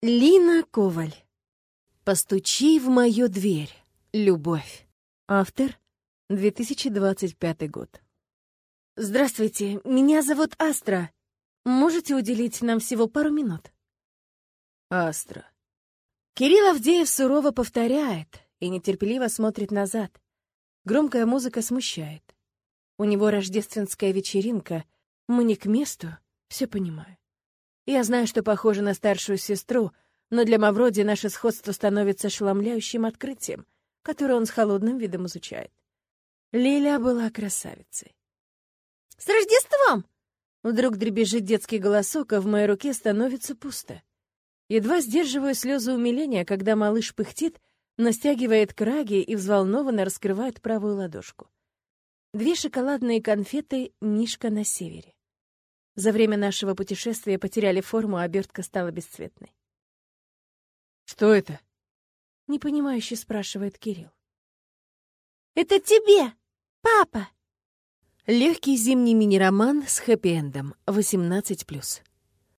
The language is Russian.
Лина Коваль. «Постучи в мою дверь. Любовь». Автор. 2025 год. Здравствуйте, меня зовут Астра. Можете уделить нам всего пару минут? Астра. Кирилл Авдеев сурово повторяет и нетерпеливо смотрит назад. Громкая музыка смущает. У него рождественская вечеринка. Мы не к месту, все понимаю. Я знаю, что похожа на старшую сестру, но для Мавроди наше сходство становится ошеломляющим открытием, которое он с холодным видом изучает. Лиля была красавицей. «С Рождеством!» Вдруг дребезжит детский голосок, а в моей руке становится пусто. Едва сдерживаю слезы умиления, когда малыш пыхтит, но стягивает краги и взволнованно раскрывает правую ладошку. Две шоколадные конфеты «Мишка на севере». За время нашего путешествия потеряли форму, а обертка стала бесцветной. «Что это?» — непонимающе спрашивает Кирилл. «Это тебе, папа!» Легкий зимний мини-роман с хэппи-эндом, 18+.